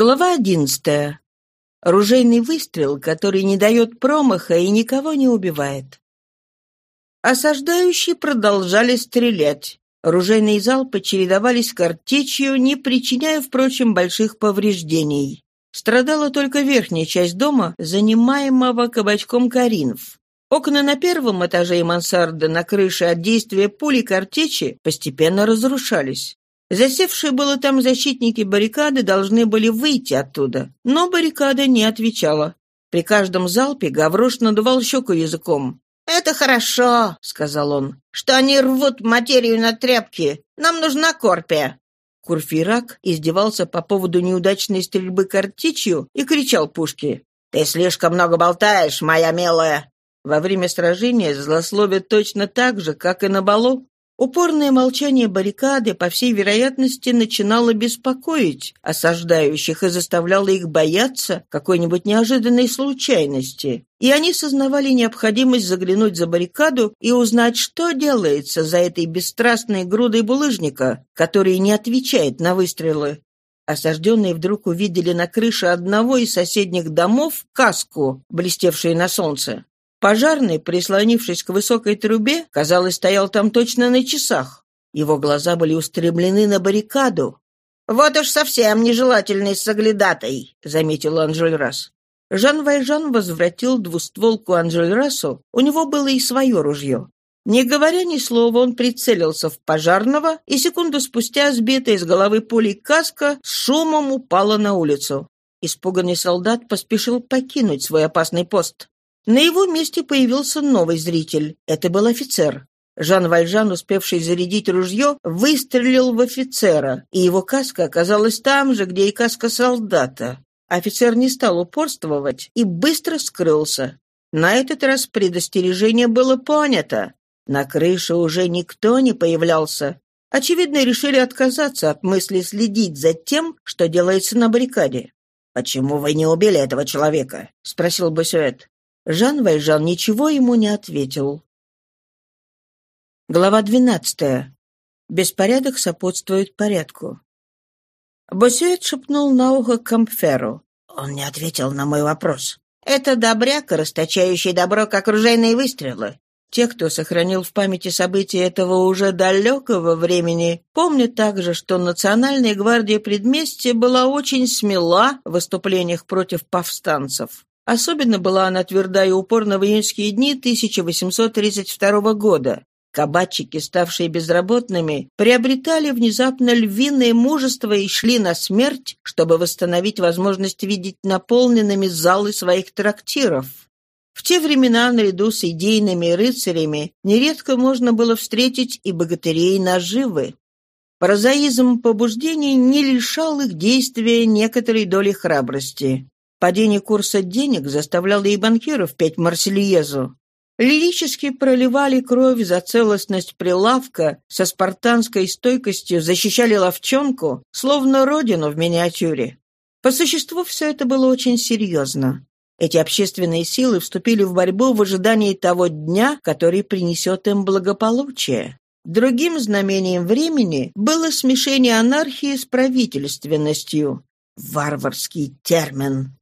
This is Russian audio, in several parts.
Глава одиннадцатая. Ружейный выстрел, который не дает промаха и никого не убивает. Осаждающие продолжали стрелять. Ружейные залпы чередовались картечью, не причиняя, впрочем, больших повреждений. Страдала только верхняя часть дома, занимаемого кабачком Каринов. Окна на первом этаже и мансарда на крыше от действия пули картечи постепенно разрушались. Засевшие было там защитники баррикады должны были выйти оттуда, но баррикада не отвечала. При каждом залпе Гаврош надувал щеку языком. «Это хорошо», — сказал он, — «что они рвут материю на тряпки. Нам нужна корпия». Курфирак издевался по поводу неудачной стрельбы картечью и кричал пушке. «Ты слишком много болтаешь, моя милая!» Во время сражения злословят точно так же, как и на балу. Упорное молчание баррикады, по всей вероятности, начинало беспокоить осаждающих и заставляло их бояться какой-нибудь неожиданной случайности. И они сознавали необходимость заглянуть за баррикаду и узнать, что делается за этой бесстрастной грудой булыжника, который не отвечает на выстрелы. Осажденные вдруг увидели на крыше одного из соседних домов каску, блестевшую на солнце. Пожарный, прислонившись к высокой трубе, казалось, стоял там точно на часах. Его глаза были устремлены на баррикаду. «Вот уж совсем нежелательный соглядатай», — заметил Анжельрас. Жан Вайжан возвратил двустволку Анжельрасу, у него было и свое ружье. Не говоря ни слова, он прицелился в пожарного, и секунду спустя сбитая из головы пулей каска с шумом упала на улицу. Испуганный солдат поспешил покинуть свой опасный пост. На его месте появился новый зритель. Это был офицер. Жан Вальжан, успевший зарядить ружье, выстрелил в офицера, и его каска оказалась там же, где и каска солдата. Офицер не стал упорствовать и быстро скрылся. На этот раз предостережение было понято. На крыше уже никто не появлялся. Очевидно, решили отказаться от мысли следить за тем, что делается на баррикаде. «Почему вы не убили этого человека?» — спросил Босюэт. Жан Вальжан ничего ему не ответил. Глава двенадцатая. Беспорядок сопутствует порядку. Босюэт шепнул на ухо Кампферу. Он не ответил на мой вопрос. Это добряк, расточающий добро, как ружейные выстрелы. Те, кто сохранил в памяти события этого уже далекого времени, помнят также, что Национальная гвардия предместья была очень смела в выступлениях против повстанцев. Особенно была она тверда и упорна в июньские дни 1832 года. Кабачики, ставшие безработными, приобретали внезапно львиное мужество и шли на смерть, чтобы восстановить возможность видеть наполненными залы своих трактиров. В те времена, наряду с идейными рыцарями, нередко можно было встретить и богатырей наживы. Прозаизм побуждений не лишал их действия некоторой доли храбрости. Падение курса денег заставляло и банкиров петь Марсельезу. Лирически проливали кровь за целостность прилавка, со спартанской стойкостью защищали ловчонку, словно родину в миниатюре. По существу все это было очень серьезно. Эти общественные силы вступили в борьбу в ожидании того дня, который принесет им благополучие. Другим знамением времени было смешение анархии с правительственностью. Варварский термин.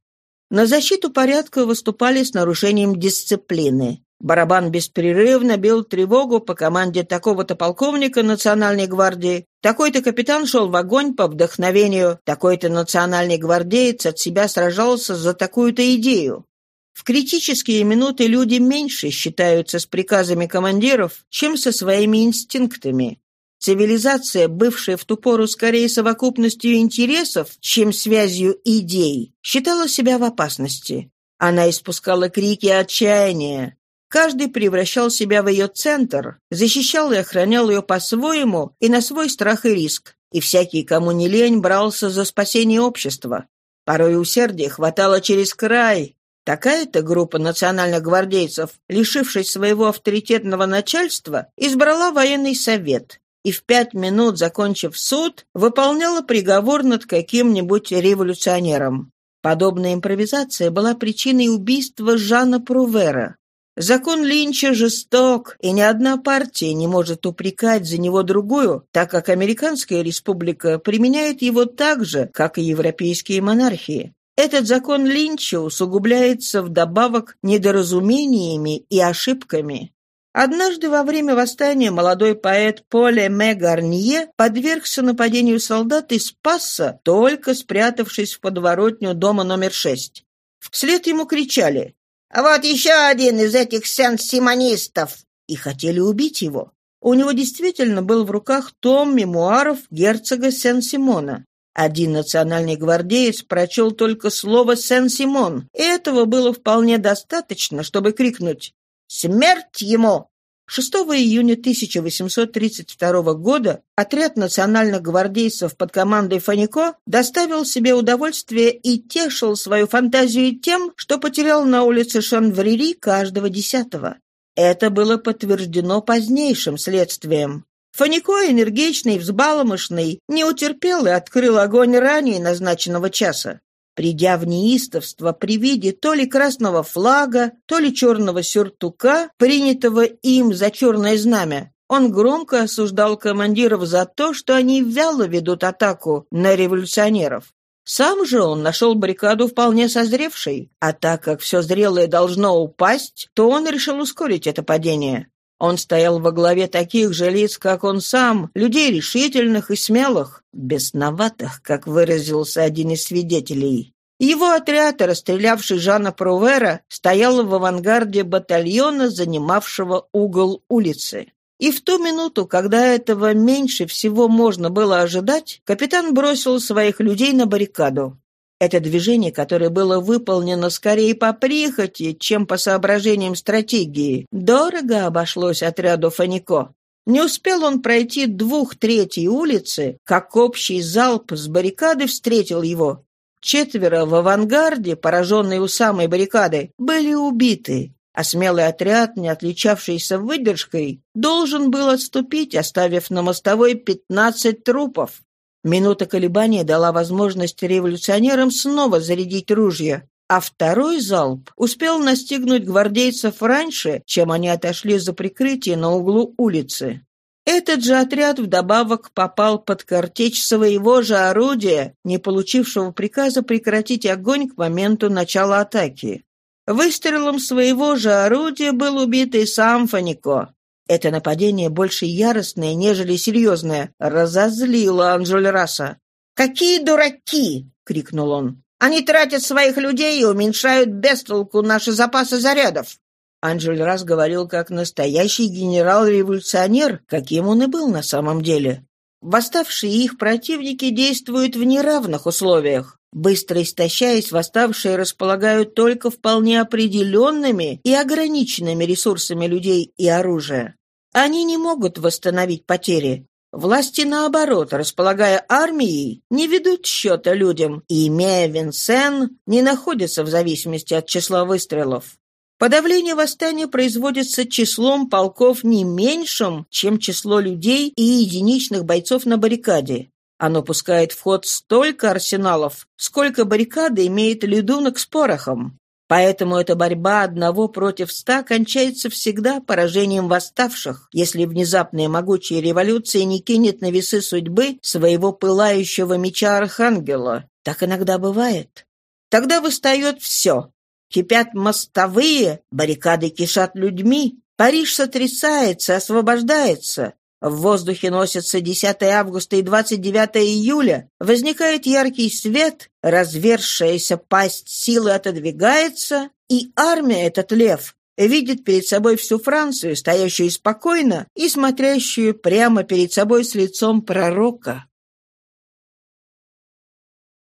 На защиту порядка выступали с нарушением дисциплины. Барабан беспрерывно бил тревогу по команде такого-то полковника Национальной гвардии, такой-то капитан шел в огонь по вдохновению, такой-то национальный гвардеец от себя сражался за такую-то идею. В критические минуты люди меньше считаются с приказами командиров, чем со своими инстинктами. Цивилизация, бывшая в ту пору скорее совокупностью интересов, чем связью идей, считала себя в опасности. Она испускала крики отчаяния. Каждый превращал себя в ее центр, защищал и охранял ее по-своему и на свой страх и риск. И всякий, кому не лень, брался за спасение общества. Порой усердия хватало через край. Такая-то группа национальных гвардейцев, лишившись своего авторитетного начальства, избрала военный совет, и в пять минут, закончив суд, выполняла приговор над каким-нибудь революционером. Подобная импровизация была причиной убийства Жана Прувера. Закон Линча жесток, и ни одна партия не может упрекать за него другую, так как Американская республика применяет его так же, как и европейские монархии. Этот закон Линча усугубляется вдобавок недоразумениями и ошибками. Однажды во время восстания молодой поэт Поле Ме Гарнье подвергся нападению солдат и спасся, только спрятавшись в подворотню дома номер шесть. Вслед ему кричали а вот еще один из этих сен-симонистов!» И хотели убить его. У него действительно был в руках том мемуаров герцога Сен-Симона. Один национальный гвардеец прочел только слово «Сен-Симон», и этого было вполне достаточно, чтобы крикнуть «Смерть ему!» 6 июня 1832 года отряд национальных гвардейцев под командой Фанико доставил себе удовольствие и тешил свою фантазию тем, что потерял на улице Шанврири каждого десятого. Это было подтверждено позднейшим следствием. Фанико, энергичный, взбаломышный, не утерпел и открыл огонь ранее назначенного часа. Придя в неистовство при виде то ли красного флага, то ли черного сюртука, принятого им за черное знамя, он громко осуждал командиров за то, что они вяло ведут атаку на революционеров. Сам же он нашел баррикаду вполне созревшей, а так как все зрелое должно упасть, то он решил ускорить это падение. Он стоял во главе таких же лиц, как он сам, людей решительных и смелых, бесноватых, как выразился один из свидетелей. Его отряд, расстрелявший Жана Прувера, стоял в авангарде батальона, занимавшего угол улицы. И в ту минуту, когда этого меньше всего можно было ожидать, капитан бросил своих людей на баррикаду. Это движение, которое было выполнено скорее по прихоти, чем по соображениям стратегии, дорого обошлось отряду Фанико. Не успел он пройти двух третьей улицы, как общий залп с баррикады встретил его. Четверо в авангарде, пораженные у самой баррикады, были убиты, а смелый отряд, не отличавшийся выдержкой, должен был отступить, оставив на мостовой пятнадцать трупов. Минута колебания дала возможность революционерам снова зарядить ружья, а второй залп успел настигнуть гвардейцев раньше, чем они отошли за прикрытие на углу улицы. Этот же отряд вдобавок попал под картечь своего же орудия, не получившего приказа прекратить огонь к моменту начала атаки. Выстрелом своего же орудия был убит и сам Фанико. Это нападение больше яростное, нежели серьезное, разозлило Анжельраса. «Какие дураки!» — крикнул он. «Они тратят своих людей и уменьшают без толку наши запасы зарядов!» Анжель раз говорил как настоящий генерал-революционер, каким он и был на самом деле. Восставшие их противники действуют в неравных условиях. Быстро истощаясь, восставшие располагают только вполне определенными и ограниченными ресурсами людей и оружия. Они не могут восстановить потери. Власти, наоборот, располагая армией, не ведут счета людям и, имея Винсен, не находятся в зависимости от числа выстрелов. Подавление восстания производится числом полков не меньшим, чем число людей и единичных бойцов на баррикаде. Оно пускает в ход столько арсеналов, сколько баррикады имеет ледунок с порохом. Поэтому эта борьба одного против ста кончается всегда поражением восставших, если внезапная могучая революция не кинет на весы судьбы своего пылающего меча архангела. Так иногда бывает. Тогда восстает все. Кипят мостовые, баррикады кишат людьми, Париж сотрясается, освобождается. В воздухе носятся 10 августа и 29 июля. Возникает яркий свет, развершаяся пасть силы отодвигается, и армия, этот лев, видит перед собой всю Францию, стоящую спокойно и смотрящую прямо перед собой с лицом пророка.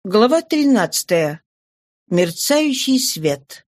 Глава 13. Мерцающий свет.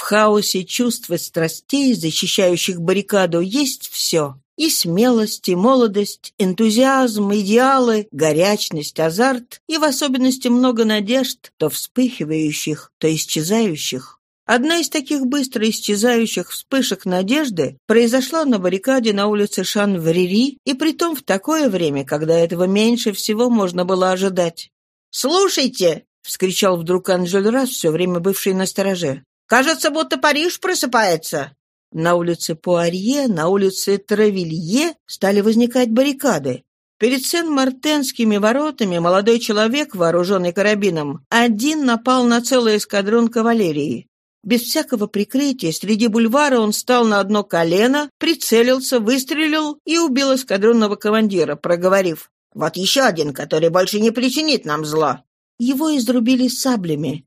В хаосе и страстей, защищающих баррикаду, есть все. И смелость, и молодость, энтузиазм, идеалы, горячность, азарт, и в особенности много надежд, то вспыхивающих, то исчезающих. Одна из таких быстро исчезающих вспышек надежды произошла на баррикаде на улице Шан-Врири, и притом в такое время, когда этого меньше всего можно было ожидать. «Слушайте!» — вскричал вдруг Анжель Расс, все время бывший на стороже. Кажется, будто Париж просыпается». На улице Пуарье, на улице Травилье стали возникать баррикады. Перед Сен-Мартенскими воротами молодой человек, вооруженный карабином, один напал на целый эскадрон кавалерии. Без всякого прикрытия среди бульвара он стал на одно колено, прицелился, выстрелил и убил эскадронного командира, проговорив «Вот еще один, который больше не причинит нам зла». Его изрубили саблями.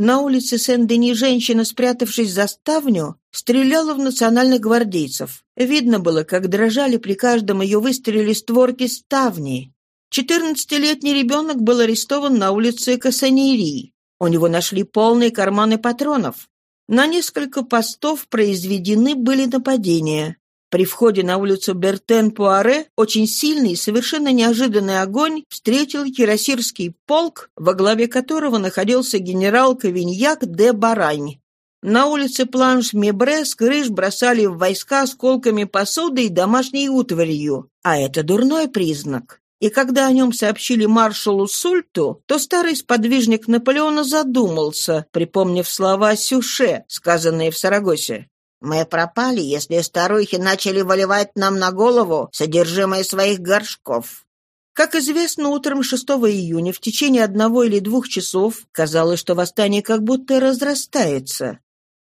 На улице Сен-Дени женщина, спрятавшись за ставню, стреляла в национальных гвардейцев. Видно было, как дрожали при каждом ее выстреле створки ставни. Четырнадцатилетний ребенок был арестован на улице Кассанерии. У него нашли полные карманы патронов. На несколько постов произведены были нападения. При входе на улицу Бертен-Пуаре очень сильный и совершенно неожиданный огонь встретил кирасирский полк, во главе которого находился генерал Кавиньяк де Барань. На улице Планш-Мебре с крыш бросали в войска осколками посуды и домашней утварью, а это дурной признак. И когда о нем сообщили маршалу Сульту, то старый сподвижник Наполеона задумался, припомнив слова Сюше, сказанные в Сарагосе. Мы пропали, если старухи начали выливать нам на голову содержимое своих горшков. Как известно, утром 6 июня в течение одного или двух часов казалось, что восстание как будто разрастается.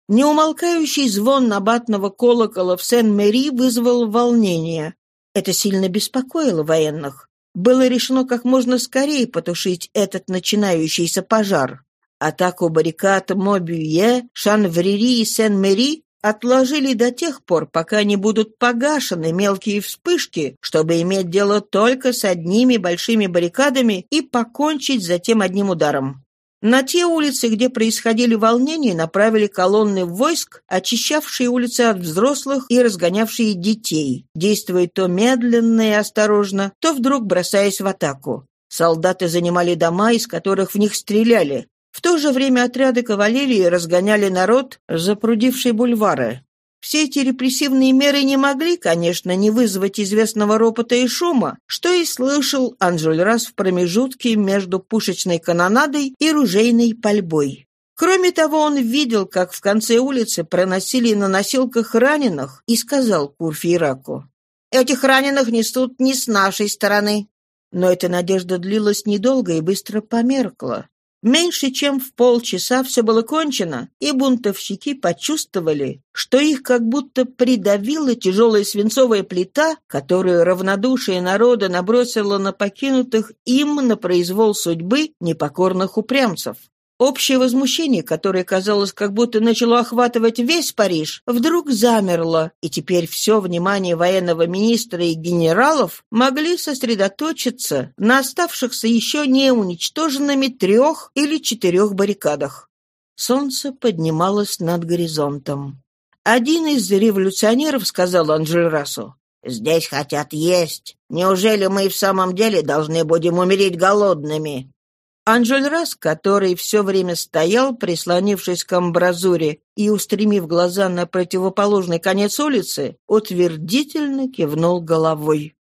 Неумолкающий звон набатного колокола в Сен-Мери вызвал волнение. Это сильно беспокоило военных. Было решено как можно скорее потушить этот начинающийся пожар. Атаку баррикад Мобюе, Шанврери и Сен-Мери отложили до тех пор, пока не будут погашены мелкие вспышки, чтобы иметь дело только с одними большими баррикадами и покончить затем одним ударом. На те улицы, где происходили волнения, направили колонны войск, очищавшие улицы от взрослых и разгонявшие детей, действуя то медленно и осторожно, то вдруг бросаясь в атаку. Солдаты занимали дома, из которых в них стреляли, в то же время отряды кавалерии разгоняли народ, запрудивший бульвары. Все эти репрессивные меры не могли, конечно, не вызвать известного ропота и шума, что и слышал Анжельрас в промежутке между пушечной канонадой и ружейной пальбой. Кроме того, он видел, как в конце улицы проносили на носилках раненых и сказал Курфейраку, «Этих раненых несут не с нашей стороны». Но эта надежда длилась недолго и быстро померкла. Меньше чем в полчаса все было кончено, и бунтовщики почувствовали, что их как будто придавила тяжелая свинцовая плита, которую равнодушие народа набросило на покинутых им на произвол судьбы непокорных упрямцев. Общее возмущение, которое, казалось, как будто начало охватывать весь Париж, вдруг замерло, и теперь все внимание военного министра и генералов могли сосредоточиться на оставшихся еще не уничтоженными трех или четырех баррикадах. Солнце поднималось над горизонтом. Один из революционеров сказал Анжельрасу, «Здесь хотят есть. Неужели мы в самом деле должны будем умереть голодными?» Анжельрас, который все время стоял, прислонившись к амбразуре и устремив глаза на противоположный конец улицы, утвердительно кивнул головой.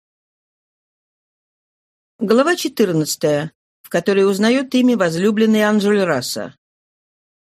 Глава 14, в которой узнает имя возлюбленной Анжельраса.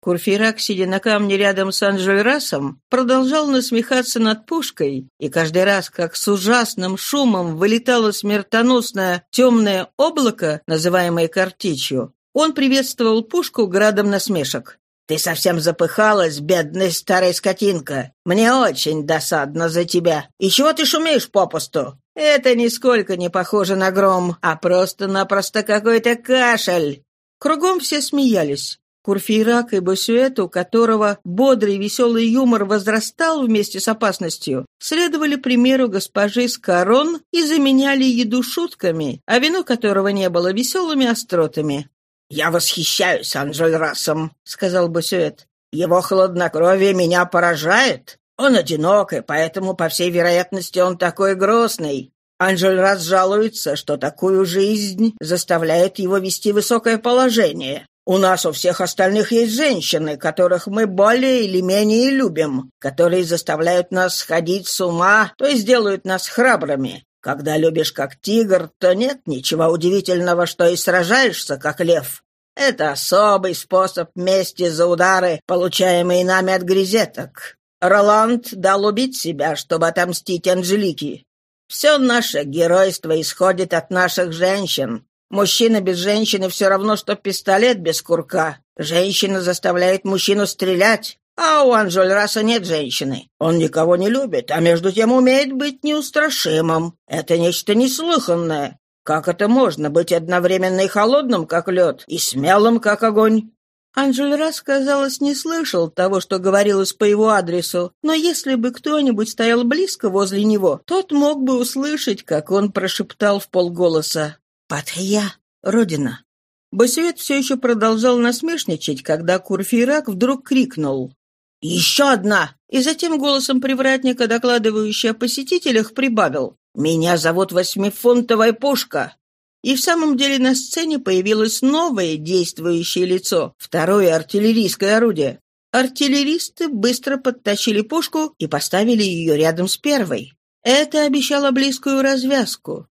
Курфейрак, сидя на камне рядом с Анжельрасом, продолжал насмехаться над пушкой, и каждый раз, как с ужасным шумом вылетало смертоносное темное облако, называемое картечью, он приветствовал пушку градом насмешек. «Ты совсем запыхалась, бедная старая скотинка. Мне очень досадно за тебя. И чего ты шумишь попусту? Это нисколько не похоже на гром, а просто-напросто какой-то кашель». Кругом все смеялись. Курфейрак и Босюэт, у которого бодрый веселый юмор возрастал вместе с опасностью, следовали примеру госпожи Скарон и заменяли еду шутками, а вино которого не было веселыми остротами. «Я восхищаюсь Анжельрасом», — сказал Босюэт. «Его хладнокровие меня поражает. Он одинок, и поэтому, по всей вероятности, он такой грозный. Анжельрас жалуется, что такую жизнь заставляет его вести высокое положение. У нас у всех остальных есть женщины, которых мы более или менее любим, которые заставляют нас сходить с ума, то есть делают нас храбрыми. Когда любишь как тигр, то нет ничего удивительного, что и сражаешься как лев. Это особый способ мести за удары, получаемые нами от грезеток. Роланд дал убить себя, чтобы отомстить Анжелике. Все наше геройство исходит от наших женщин. Мужчина без женщины все равно, что пистолет без курка. Женщина заставляет мужчину стрелять, а у Анжольраса нет женщины. Он никого не любит, а между тем умеет быть неустрашимым. Это нечто неслыханное. Как это можно быть одновременно и холодным, как лед, и смелым, как огонь? Анжельрас, казалось, не слышал того, что говорилось по его адресу, но если бы кто-нибудь стоял близко возле него, тот мог бы услышать, как он прошептал в полголоса «Патхия, Родина». Басюэт все еще продолжал насмешничать, когда Курфейрак вдруг крикнул «Еще одна!» и затем голосом привратника, докладывающий о посетителях, прибавил «Меня зовут Восьмифунтовая пушка!» И в самом деле на сцене появилось новое действующее лицо, второе артиллерийское орудие. Артиллеристы быстро подтащили пушку и поставили ее рядом с первой. Это обещало близкую развязку.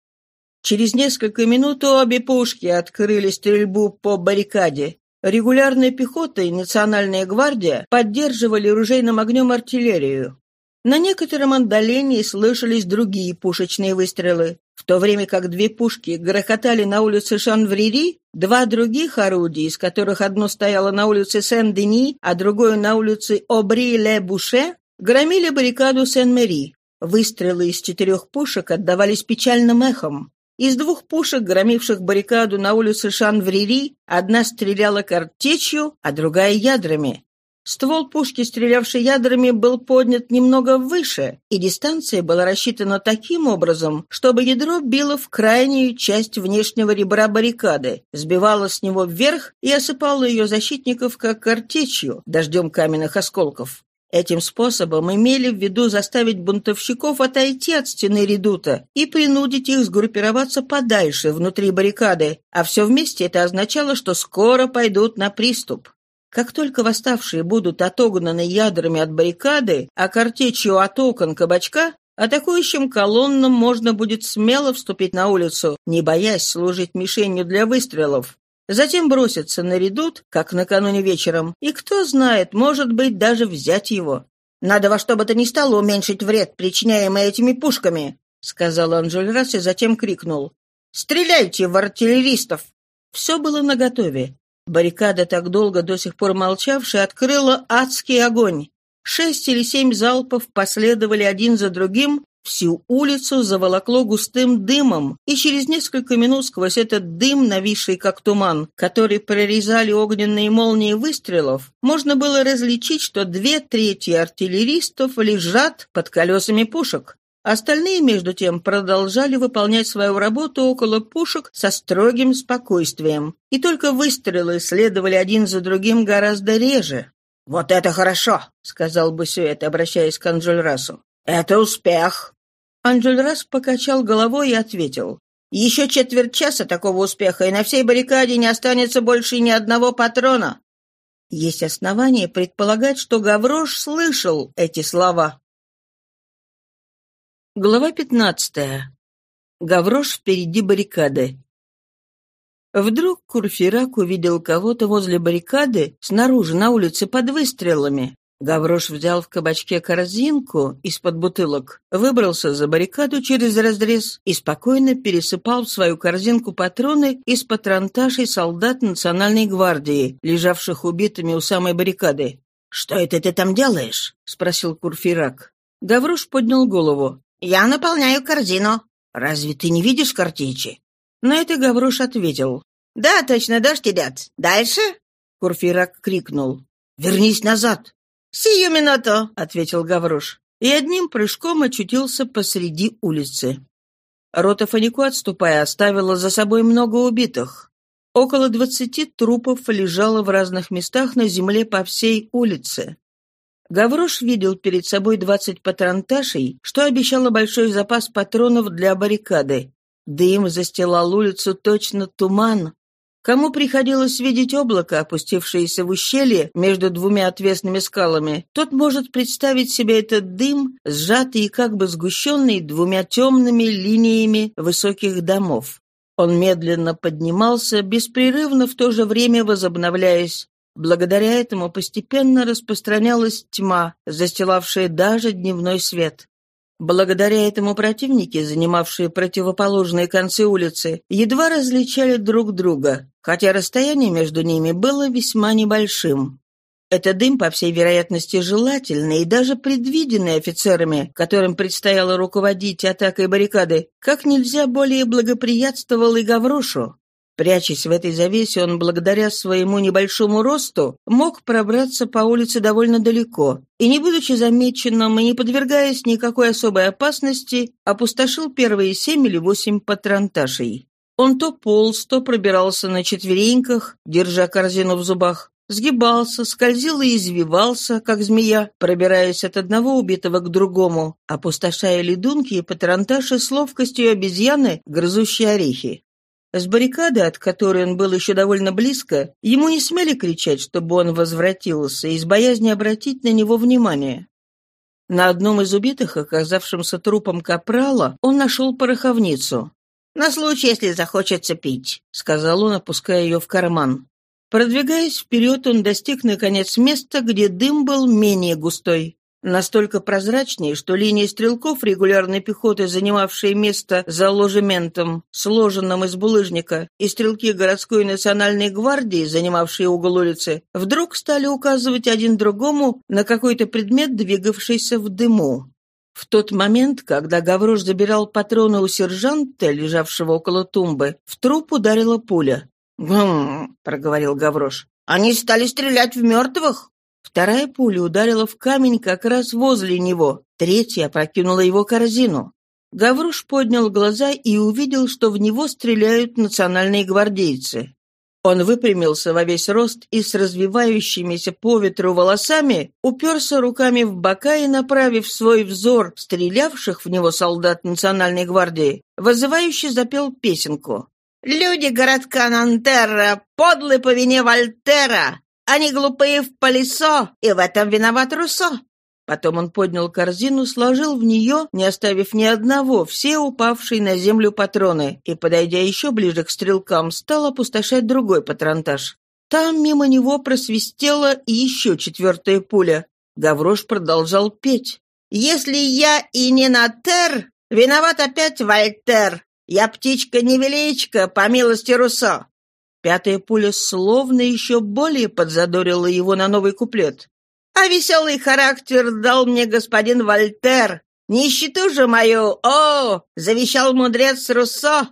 Через несколько минут обе пушки открыли стрельбу по баррикаде. Регулярная пехота и национальная гвардия поддерживали ружейным огнем артиллерию. На некотором отдалении слышались другие пушечные выстрелы. В то время как две пушки грохотали на улице Шанврири, два других орудия, из которых одно стояло на улице Сен-Дени, а другое на улице Обри-Ле-Буше, громили баррикаду Сен-Мери. Выстрелы из четырех пушек отдавались печальным эхом. Из двух пушек, громивших баррикаду на улице Шанврири, одна стреляла картечью, а другая ядрами. Ствол пушки, стрелявшей ядрами, был поднят немного выше, и дистанция была рассчитана таким образом, чтобы ядро било в крайнюю часть внешнего ребра баррикады, сбивало с него вверх и осыпало ее защитников как картечью, дождем каменных осколков. Этим способом имели в виду заставить бунтовщиков отойти от стены редута и принудить их сгруппироваться подальше внутри баррикады, а все вместе это означало, что скоро пойдут на приступ. Как только восставшие будут отогнаны ядрами от баррикады, а картечью от окон кабачка, атакующим колоннам можно будет смело вступить на улицу, не боясь служить мишенью для выстрелов. Затем броситься на редут, как накануне вечером, и, кто знает, может быть, даже взять его. «Надо во что бы то ни стало уменьшить вред, причиняемый этими пушками», — сказал Анжельрас и затем крикнул. «Стреляйте в артиллеристов!» Все было наготове. Баррикада, так долго до сих пор молчавшая, открыла адский огонь. Шесть или семь залпов последовали один за другим, всю улицу заволокло густым дымом, и через несколько минут сквозь этот дым, нависший как туман, который прорезали огненные молнии выстрелов, можно было различить, что две трети артиллеристов лежат под колесами пушек. Остальные, между тем, продолжали выполнять свою работу около пушек со строгим спокойствием, и только выстрелы следовали один за другим гораздо реже. «Вот это хорошо!» — сказал Бусюэт, обращаясь к Анжельрасу. «Это успех!» Анжельрас покачал головой и ответил. «Еще четверть часа такого успеха, и на всей баррикаде не останется больше ни одного патрона». Есть основания предполагать, что Гаврош слышал эти слова. Глава пятнадцатая. Гаврош впереди баррикады. Вдруг Курфирак увидел кого-то возле баррикады, снаружи на улице под выстрелами. Гаврош взял в кабачке корзинку из-под бутылок, выбрался за баррикаду через разрез и спокойно пересыпал в свою корзинку патроны из патронташей солдат Национальной гвардии, лежавших убитыми у самой баррикады. «Что это ты там делаешь?» — спросил Курфирак. Гаврош поднял голову. «Я наполняю корзину». «Разве ты не видишь картечи?» На это Гаврош ответил. «Да, точно, дождь идет. Дальше?» Курфирак крикнул. «Вернись назад!» «Сию минуту!» — ответил Гаврош. И одним прыжком очутился посреди улицы. Рота Фанику, отступая, оставила за собой много убитых. Около двадцати трупов лежало в разных местах на земле по всей улице. Гаврош видел перед собой двадцать патронташей, что обещало большой запас патронов для баррикады. Дым застилал улицу точно туман. Кому приходилось видеть облако, опустившееся в ущелье между двумя отвесными скалами, тот может представить себе этот дым, сжатый и как бы сгущенный двумя темными линиями высоких домов. Он медленно поднимался, беспрерывно в то же время возобновляясь. Благодаря этому постепенно распространялась тьма, застилавшая даже дневной свет. Благодаря этому противники, занимавшие противоположные концы улицы, едва различали друг друга, хотя расстояние между ними было весьма небольшим. Это дым, по всей вероятности, желательный и даже предвиденный офицерами, которым предстояло руководить атакой баррикады, как нельзя более благоприятствовал и Гаврошу. Прячась в этой завесе, он, благодаря своему небольшому росту, мог пробраться по улице довольно далеко, и, не будучи замеченным и не подвергаясь никакой особой опасности, опустошил первые семь или восемь патронташей. Он то полз, то пробирался на четвереньках, держа корзину в зубах, сгибался, скользил и извивался, как змея, пробираясь от одного убитого к другому, опустошая ледунки и патронташи с ловкостью обезьяны, грызущей орехи. С баррикады, от которой он был еще довольно близко, ему не смели кричать, чтобы он возвратился, из боязни обратить на него внимание. На одном из убитых, оказавшемся трупом капрала, он нашел пороховницу. «На случай, если захочется пить», — сказал он, опуская ее в карман. Продвигаясь вперед, он достиг, наконец, места, где дым был менее густой. Настолько прозрачнее, что линии стрелков регулярной пехоты, занимавшие место за ложементом, сложенным из булыжника, и стрелки городской национальной гвардии, занимавшие угол улицы, вдруг стали указывать один другому на какой-то предмет, двигавшийся в дыму. В тот момент, когда Гаврош забирал патроны у сержанта, лежавшего около тумбы, в труп ударила пуля. «Гм», — проговорил Гаврош. «Они стали стрелять в мертвых?» Вторая пуля ударила в камень как раз возле него, третья опрокинула его корзину. Гаврош поднял глаза и увидел, что в него стреляют национальные гвардейцы. Он выпрямился во весь рост и с развивающимися по ветру волосами уперся руками в бока и, направив свой взор стрелявших в него солдат национальной гвардии, вызывающе запел песенку. Люди городка Нантерра подлы по вине Вольтера. Они глупые в полисо, и в этом виноват Руссо. Потом он поднял корзину, сложил в нее, не оставив ни одного, все упавшие на землю патроны, и, подойдя еще ближе к стрелкам, стал опустошать другой патронтаж. Там мимо него просвистела еще четвертая пуля. Гаврош продолжал петь. «Если я и не Натер, виноват опять Вольтер. Я птичка-невеличка, по милости Руссо!» Пятая пуля словно еще более подзадорила его на новый куплет. «А веселый характер дал мне господин Вольтер. Нищету же мою, о, завещал мудрец Руссо!»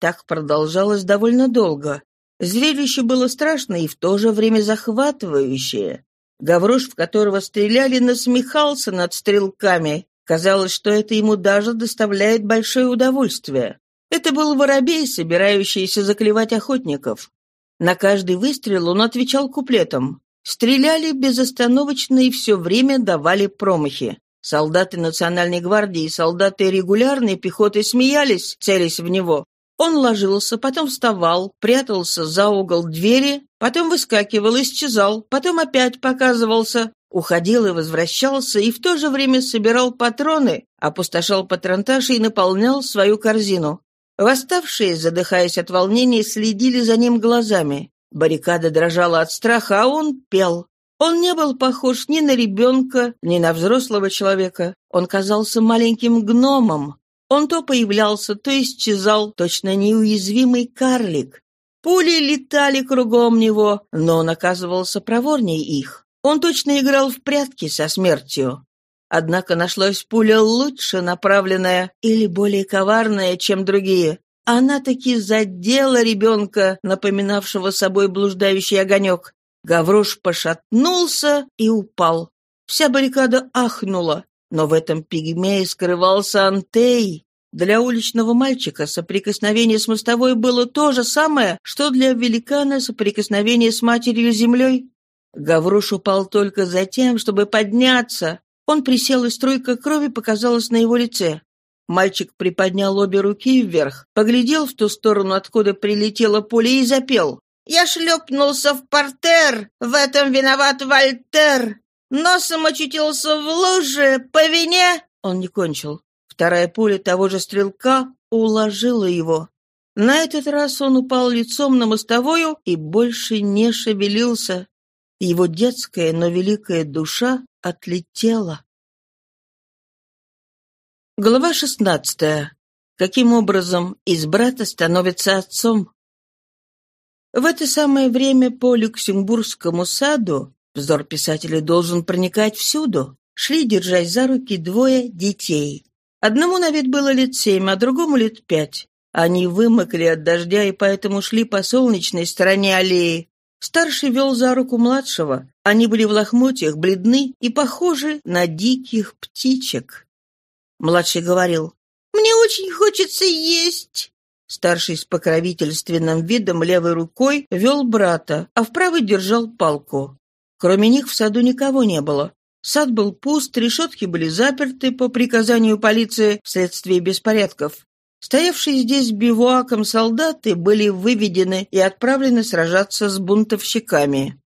Так продолжалось довольно долго. Зрелище было страшное и в то же время захватывающее. Гаврош, в которого стреляли, насмехался над стрелками. Казалось, что это ему даже доставляет большое удовольствие. Это был воробей, собирающийся заклевать охотников. На каждый выстрел он отвечал куплетом. Стреляли безостановочно и все время давали промахи. Солдаты Национальной гвардии и солдаты регулярной пехоты смеялись, целясь в него. Он ложился, потом вставал, прятался за угол двери, потом выскакивал, исчезал, потом опять показывался, уходил и возвращался, и в то же время собирал патроны, опустошал патронтаж и наполнял свою корзину. Восставшие, задыхаясь от волнения, следили за ним глазами. Баррикада дрожала от страха, а он пел. Он не был похож ни на ребенка, ни на взрослого человека. Он казался маленьким гномом. Он то появлялся, то исчезал, точно неуязвимый карлик. Пули летали кругом него, но он оказывался проворнее их. Он точно играл в прятки со смертью. Однако нашлась пуля лучше направленная или более коварная, чем другие. Она таки задела ребенка, напоминавшего собой блуждающий огонек. Гаврош пошатнулся и упал. Вся баррикада ахнула, но в этом пигмее скрывался Антей. Для уличного мальчика соприкосновение с мостовой было то же самое, что для великана соприкосновение с матерью-землей. Гаврош упал только за тем, чтобы подняться. Он присел, и струйка крови показалась на его лице. Мальчик приподнял обе руки вверх, поглядел в ту сторону, откуда прилетело пуля, и запел. «Я шлепнулся в портер, в этом виноват Вольтер. Носом очутился в луже, по вине...» Он не кончил. Вторая пуля того же стрелка уложила его. На этот раз он упал лицом на мостовую и больше не шевелился. Его детская, но великая душа отлетела. Глава шестнадцатая. Каким образом из брата становится отцом? В это самое время по Люксембургскому саду взор писателя должен проникать всюду. Шли, держась за руки, двое детей. Одному на вид было лет семь, а другому лет пять. Они вымокли от дождя и поэтому шли по солнечной стороне аллеи. Старший вел за руку младшего. Они были в лохмотьях, бледны и похожи на диких птичек. Младший говорил, «Мне очень хочется есть». Старший с покровительственным видом левой рукой вел брата, а в правой держал палку. Кроме них в саду никого не было. Сад был пуст, решетки были заперты по приказанию полиции вследствие беспорядков. Стоявшие здесь бивуаком солдаты были выведены и отправлены сражаться с бунтовщиками.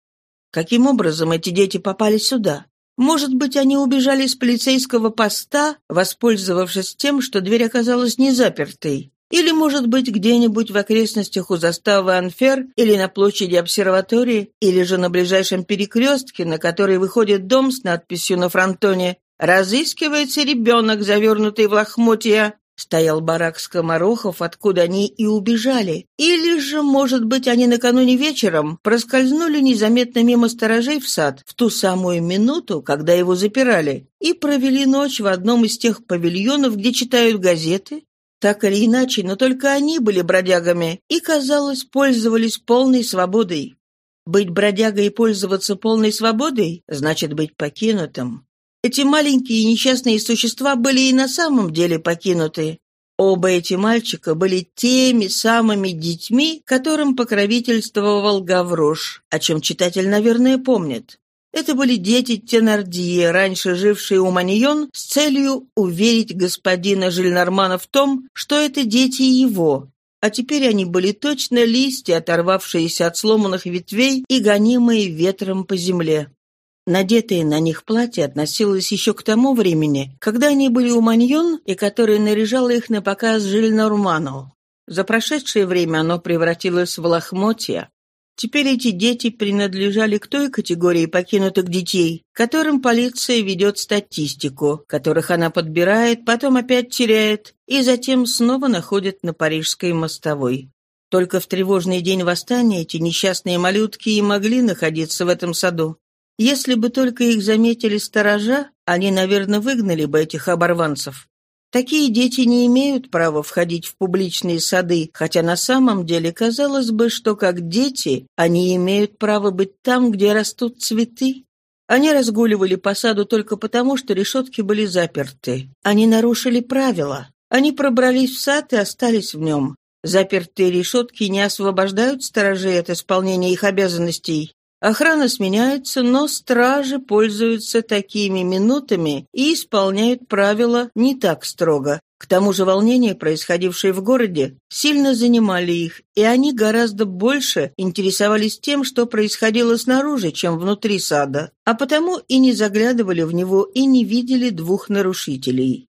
Каким образом эти дети попали сюда? Может быть, они убежали с полицейского поста, воспользовавшись тем, что дверь оказалась не запертой. Или, может быть, где-нибудь в окрестностях у заставы Анфер, или на площади обсерватории, или же на ближайшем перекрестке, на который выходит дом с надписью на фронтоне «Разыскивается ребенок, завернутый в лохмотья». Стоял барак скоморохов, откуда они и убежали. Или же, может быть, они накануне вечером проскользнули незаметно мимо сторожей в сад в ту самую минуту, когда его запирали, и провели ночь в одном из тех павильонов, где читают газеты? Так или иначе, но только они были бродягами и, казалось, пользовались полной свободой. Быть бродягой и пользоваться полной свободой значит быть покинутым. Эти маленькие несчастные существа были и на самом деле покинуты. Оба эти мальчика были теми самыми детьми, которым покровительствовал Гаврош, о чем читатель, наверное, помнит. Это были дети Тенардье, раньше жившие у Маньон, с целью уверить господина Жильнармана в том, что это дети его, а теперь они были точно листья, оторвавшиеся от сломанных ветвей и гонимые ветром по земле. Надетое на них платье относилось еще к тому времени, когда они были у Маньон и которая наряжала их на показ Жильнорману. За прошедшее время оно превратилось в лохмотья. Теперь эти дети принадлежали к той категории покинутых детей, которым полиция ведет статистику, которых она подбирает, потом опять теряет и затем снова находит на парижской мостовой. Только в тревожный день восстания эти несчастные малютки и могли находиться в этом саду. Если бы только их заметили сторожа, они, наверное, выгнали бы этих оборванцев. Такие дети не имеют права входить в публичные сады, хотя на самом деле казалось бы, что как дети они имеют право быть там, где растут цветы. Они разгуливали по саду только потому, что решетки были заперты. Они нарушили правила. Они пробрались в сад и остались в нем. Запертые решетки не освобождают сторожей от исполнения их обязанностей. Охрана сменяется, но стражи пользуются такими минутами и исполняют правила не так строго. К тому же волнения, происходившие в городе, сильно занимали их, и они гораздо больше интересовались тем, что происходило снаружи, чем внутри сада, а потому и не заглядывали в него и не видели двух нарушителей.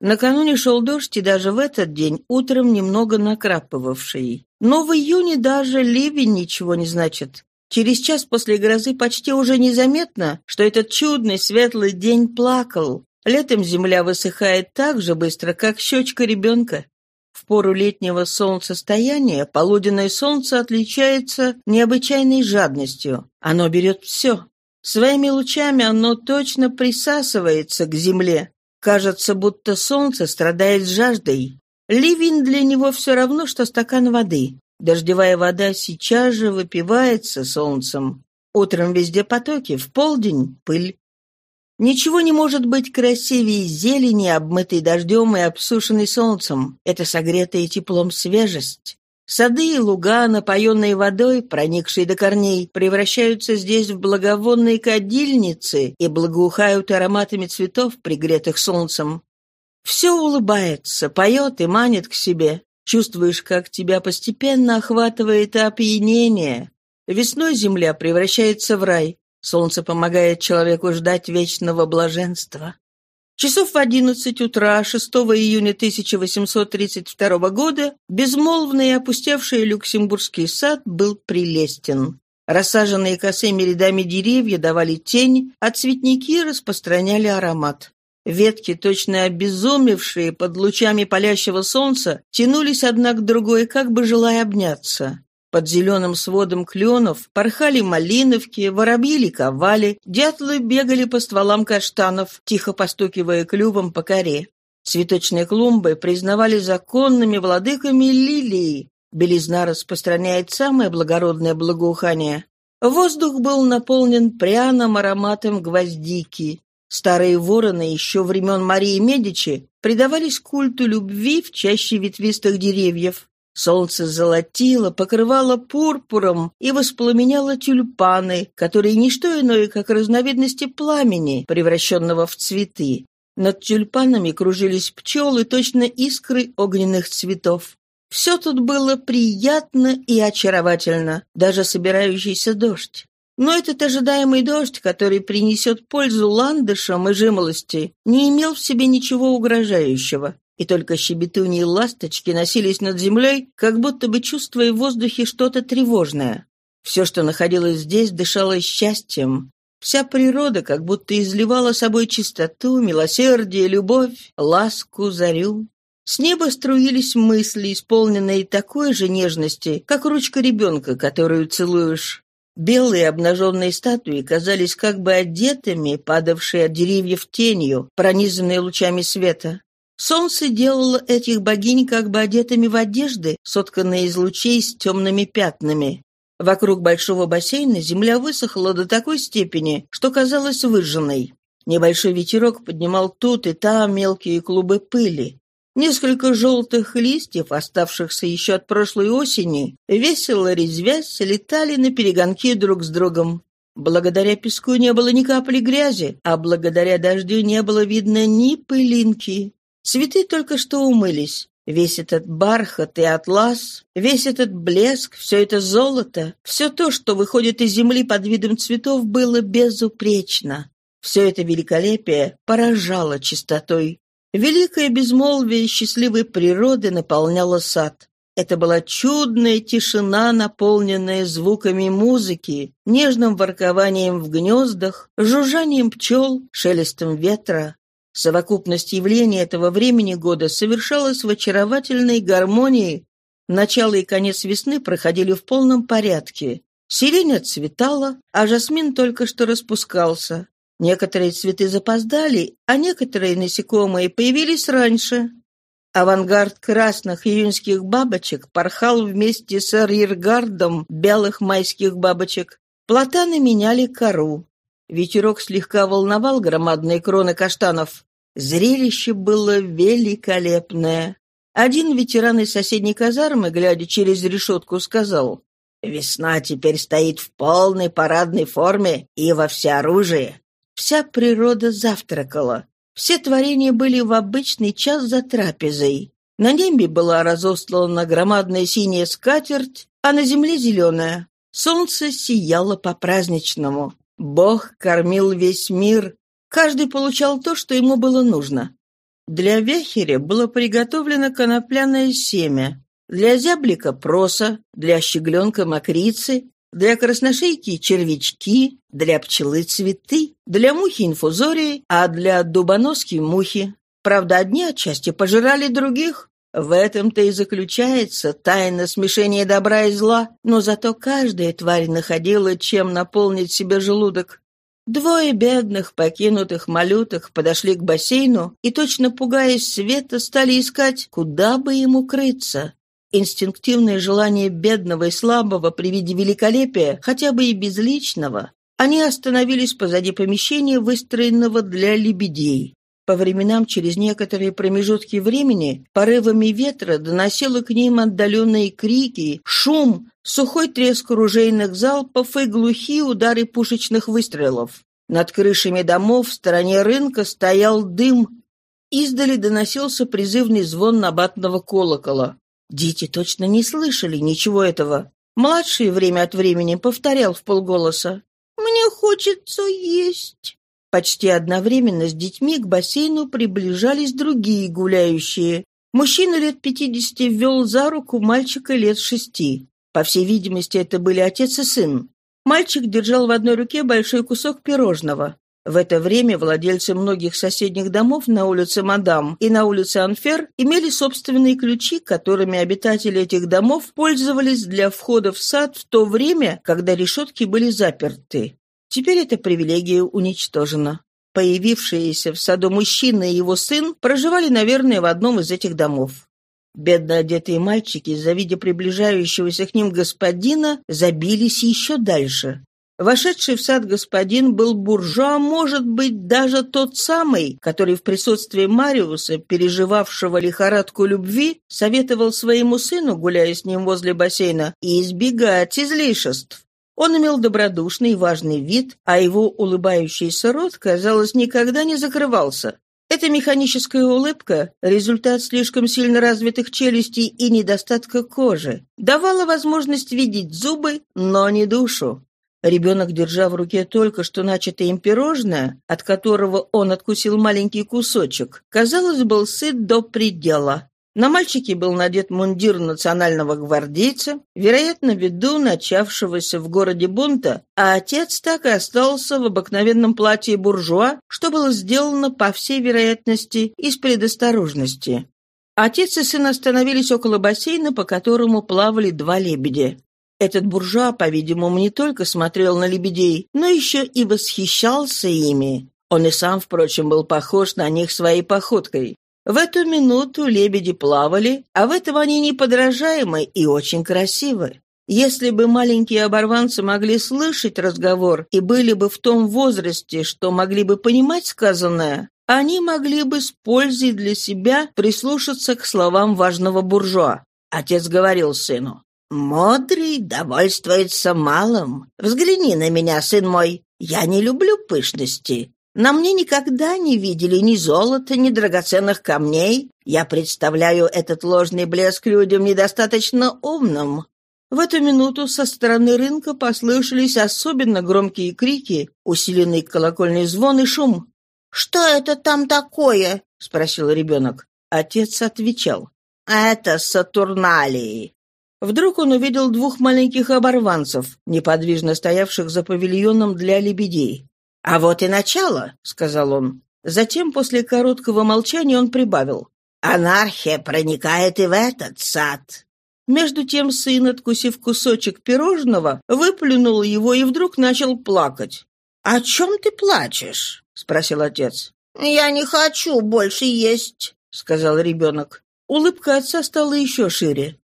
Накануне шел дождь, и даже в этот день утром немного накрапывавший. Но в июне даже ливень ничего не значит. Через час после грозы почти уже незаметно, что этот чудный светлый день плакал. Летом земля высыхает так же быстро, как щечка ребенка. В пору летнего солнцестояния полуденное солнце отличается необычайной жадностью. Оно берет все. Своими лучами оно точно присасывается к земле. Кажется, будто солнце страдает жаждой. Ливень для него все равно, что стакан воды. Дождевая вода сейчас же выпивается солнцем. Утром везде потоки, в полдень — пыль. Ничего не может быть красивее зелени, обмытой дождем и обсушенной солнцем. Это согретая теплом свежесть. Сады и луга, напоенные водой, проникшие до корней, превращаются здесь в благовонные кадильницы и благоухают ароматами цветов, пригретых солнцем. Все улыбается, поет и манит к себе. Чувствуешь, как тебя постепенно охватывает опьянение. Весной земля превращается в рай. Солнце помогает человеку ждать вечного блаженства. Часов в одиннадцать утра 6 июня 1832 года безмолвный и опустевший Люксембургский сад был прелестен. Рассаженные косыми рядами деревья давали тень, а цветники распространяли аромат. Ветки, точно обезумевшие под лучами палящего солнца, тянулись одна к другой, как бы желая обняться. Под зеленым сводом кленов порхали малиновки, воробьи ликовали, дятлы бегали по стволам каштанов, тихо постукивая клювом по коре. Цветочные клумбы признавали законными владыками лилии. Белизна распространяет самое благородное благоухание. Воздух был наполнен пряным ароматом гвоздики. Старые вороны еще времен Марии Медичи предавались культу любви в чаще ветвистых деревьев. Солнце золотило, покрывало пурпуром и воспламеняло тюльпаны, которые не что иное, как разновидности пламени, превращенного в цветы. Над тюльпанами кружились пчелы, точно искры огненных цветов. Все тут было приятно и очаровательно, даже собирающийся дождь. Но этот ожидаемый дождь, который принесет пользу ландышам и жимолости, не имел в себе ничего угрожающего и только щебетуни и ласточки носились над землей, как будто бы чувствуя в воздухе что-то тревожное. Все, что находилось здесь, дышало счастьем. Вся природа как будто изливала собой чистоту, милосердие, любовь, ласку, зарю. С неба струились мысли, исполненные такой же нежности, как ручка ребенка, которую целуешь. Белые обнаженные статуи казались как бы одетыми, падавшие от деревьев тенью, пронизанные лучами света. Солнце делало этих богинь как бы одетыми в одежды, сотканные из лучей с темными пятнами. Вокруг большого бассейна земля высохла до такой степени, что казалась выжженной. Небольшой ветерок поднимал тут и там мелкие клубы пыли. Несколько желтых листьев, оставшихся еще от прошлой осени, весело резвясь, летали на перегонки друг с другом. Благодаря песку не было ни капли грязи, а благодаря дождю не было видно ни пылинки. Цветы только что умылись. Весь этот бархат и атлас, весь этот блеск, все это золото, все то, что выходит из земли под видом цветов, было безупречно. Все это великолепие поражало чистотой. Великое безмолвие счастливой природы наполняло сад. Это была чудная тишина, наполненная звуками музыки, нежным воркованием в гнездах, жужжанием пчел, шелестом ветра. Совокупность явлений этого времени года совершалась в очаровательной гармонии. Начало и конец весны проходили в полном порядке. Сирень отцветала, а жасмин только что распускался. Некоторые цветы запоздали, а некоторые насекомые появились раньше. Авангард красных июньских бабочек порхал вместе с арьергардом белых майских бабочек. Платаны меняли кору. Ветерок слегка волновал громадные кроны каштанов. Зрелище было великолепное. Один ветеран из соседней казармы, глядя через решетку, сказал, «Весна теперь стоит в полной парадной форме и во всеоружии. Вся природа завтракала. Все творения были в обычный час за трапезой. На небе была разослана громадная синяя скатерть, а на земле зеленая. Солнце сияло по-праздничному. Бог кормил весь мир, каждый получал то, что ему было нужно. Для вехеря было приготовлено конопляное семя, для зяблика проса, для щегленка мокрицы, для красношейки червячки, для пчелы цветы, для мухи инфузории, а для дубоноски мухи. Правда, одни отчасти пожирали других, в этом-то и заключается тайна смешения добра и зла, но зато каждая тварь находила, чем наполнить себе желудок. Двое бедных, покинутых малюток подошли к бассейну и, точно пугаясь света, стали искать, куда бы им укрыться. Инстинктивное желание бедного и слабого при виде великолепия, хотя бы и безличного, они остановились позади помещения, выстроенного для лебедей. По временам, через некоторые промежутки времени, порывами ветра доносило к ним отдаленные крики, шум, сухой треск ружейных залпов и глухие удары пушечных выстрелов. Над крышами домов в стороне рынка стоял дым. Издали доносился призывный звон набатного колокола. Дети точно не слышали ничего этого. Младший время от времени повторял в полголоса. «Мне хочется есть». Почти одновременно с детьми к бассейну приближались другие гуляющие. Мужчина лет пятидесяти ввел за руку мальчика лет шести. По всей видимости, это были отец и сын. Мальчик держал в одной руке большой кусок пирожного. В это время владельцы многих соседних домов на улице Мадам и на улице Анфер имели собственные ключи, которыми обитатели этих домов пользовались для входа в сад в то время, когда решетки были заперты. Теперь эта привилегия уничтожена. Появившиеся в саду мужчина и его сын проживали, наверное, в одном из этих домов. Бедно одетые мальчики, завидя приближающегося к ним господина, забились еще дальше. Вошедший в сад господин был буржуа, может быть, даже тот самый, который в присутствии Мариуса, переживавшего лихорадку любви, советовал своему сыну, гуляя с ним возле бассейна, избегать излишеств. Он имел добродушный и важный вид, а его улыбающийся рот, казалось, никогда не закрывался. Эта механическая улыбка – результат слишком сильно развитых челюстей и недостатка кожи. Давала возможность видеть зубы, но не душу. Ребенок, держа в руке только что начатое им пирожное, от которого он откусил маленький кусочек, казалось, был сыт до предела. На мальчике был надет мундир национального гвардейца, вероятно, ввиду начавшегося в городе бунта, а отец так и остался в обыкновенном платье буржуа, что было сделано, по всей вероятности, из предосторожности. Отец и сын остановились около бассейна, по которому плавали два лебедя. Этот буржуа, по-видимому, не только смотрел на лебедей, но еще и восхищался ими. Он и сам, впрочем, был похож на них своей походкой. В эту минуту лебеди плавали, а в этом они неподражаемы и очень красивы. Если бы маленькие оборванцы могли слышать разговор и были бы в том возрасте, что могли бы понимать сказанное, они могли бы с пользой для себя прислушаться к словам важного буржуа. Отец говорил сыну, «Мудрый довольствуется малым. Взгляни на меня, сын мой. Я не люблю пышности. На мне никогда не видели ни золота, ни драгоценных камней. Я представляю этот ложный блеск людям недостаточно умным». В эту минуту со стороны рынка послышались особенно громкие крики, усиленный колокольный звон и шум. «Что это там такое?» — спросил ребенок. Отец отвечал. «Это Сатурналии. Вдруг он увидел двух маленьких оборванцев, неподвижно стоявших за павильоном для лебедей. «А вот и начало», — сказал он. Затем, после короткого молчания, он прибавил. «Анархия проникает и в этот сад». Между тем сын, откусив кусочек пирожного, выплюнул его и вдруг начал плакать. «О чем ты плачешь?» — спросил отец. «Я не хочу больше есть», — сказал ребенок. Улыбка отца стала еще шире.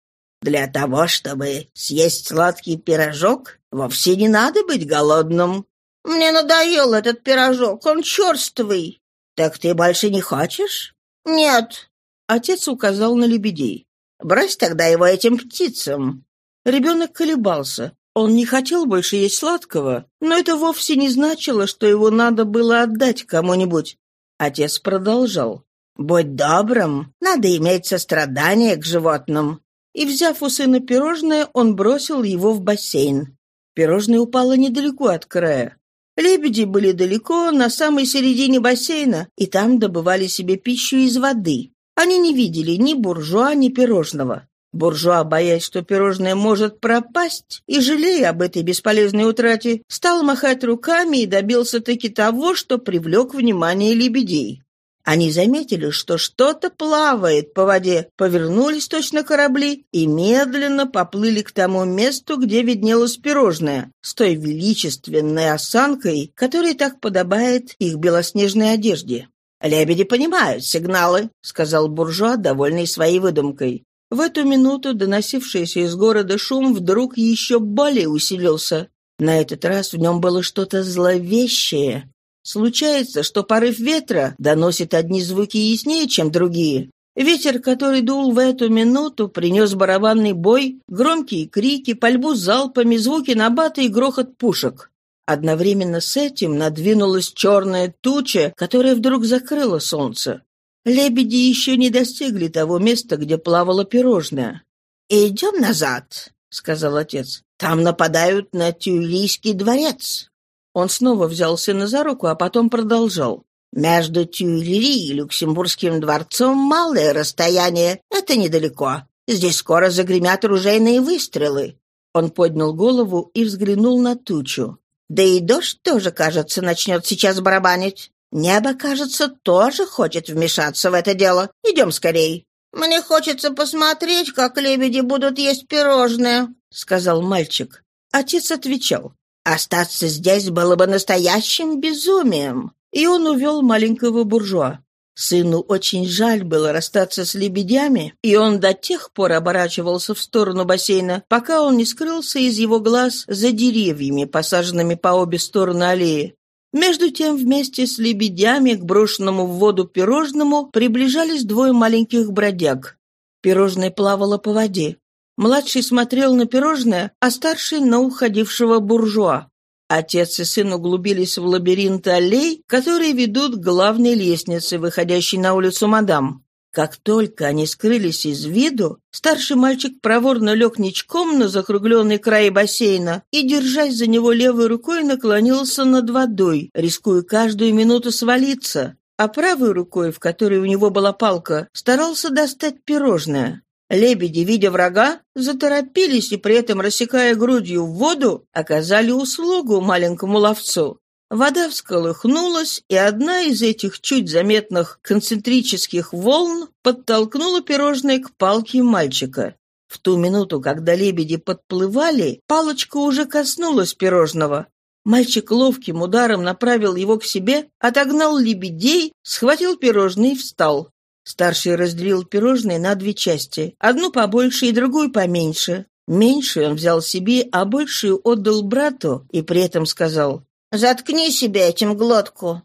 Для того, чтобы съесть сладкий пирожок, вовсе не надо быть голодным. Мне надоел этот пирожок, он черствый. Так ты больше не хочешь? Нет. Отец указал на лебедей. Брось тогда его этим птицам. Ребенок колебался. Он не хотел больше есть сладкого, но это вовсе не значило, что его надо было отдать кому-нибудь. Отец продолжал. «Будь добрым, надо иметь сострадание к животным и, взяв у сына пирожное, он бросил его в бассейн. Пирожное упало недалеко от края. Лебеди были далеко, на самой середине бассейна, и там добывали себе пищу из воды. Они не видели ни буржуа, ни пирожного. Буржуа, боясь, что пирожное может пропасть, и жалея об этой бесполезной утрате, стал махать руками и добился таки того, что привлек внимание лебедей. Они заметили, что что-то плавает по воде, повернулись точно корабли и медленно поплыли к тому месту, где виднелось пирожное, с той величественной осанкой, которая так подобает их белоснежной одежде. «Лебеди понимают сигналы», — сказал буржуа, довольный своей выдумкой. В эту минуту доносившийся из города шум вдруг еще более усилился. На этот раз в нем было что-то зловещее, Случается, что порыв ветра доносит одни звуки яснее, чем другие. Ветер, который дул в эту минуту, принес барабанный бой, громкие крики, пальбу залпами, звуки набата и грохот пушек. Одновременно с этим надвинулась черная туча, которая вдруг закрыла солнце. Лебеди еще не достигли того места, где плавало пирожное. «Идем назад», — сказал отец. «Там нападают на Тюлийский дворец». Он снова взял сына за руку, а потом продолжал. «Между Тюильри и Люксембургским дворцом малое расстояние. Это недалеко. Здесь скоро загремят оружейные выстрелы». Он поднял голову и взглянул на тучу. «Да и дождь тоже, кажется, начнет сейчас барабанить. Небо, кажется, тоже хочет вмешаться в это дело. Идем скорей». «Мне хочется посмотреть, как лебеди будут есть пирожные», — сказал мальчик. Отец отвечал. «Остаться здесь было бы настоящим безумием». И он увел маленького буржуа. Сыну очень жаль было расстаться с лебедями, и он до тех пор оборачивался в сторону бассейна, пока он не скрылся из его глаз за деревьями, посаженными по обе стороны аллеи. Между тем, вместе с лебедями к брошенному в воду пирожному приближались двое маленьких бродяг. Пирожное плавало по воде. Младший смотрел на пирожное, а старший — на уходившего буржуа. Отец и сын углубились в лабиринт аллей, которые ведут к главной лестнице, выходящей на улицу Мадам. Как только они скрылись из виду, старший мальчик проворно лег ничком на закругленный край бассейна и, держась за него левой рукой, наклонился над водой, рискуя каждую минуту свалиться, а правой рукой, в которой у него была палка, старался достать пирожное. Лебеди, видя врага, заторопились и при этом, рассекая грудью в воду, оказали услугу маленькому ловцу. Вода всколыхнулась, и одна из этих чуть заметных концентрических волн подтолкнула пирожное к палке мальчика. В ту минуту, когда лебеди подплывали, палочка уже коснулась пирожного. Мальчик ловким ударом направил его к себе, отогнал лебедей, схватил пирожное и встал. Старший разделил пирожное на две части, одну побольше и другую поменьше. Меньшую он взял себе, а большую отдал брату и при этом сказал «Заткни себе этим глотку».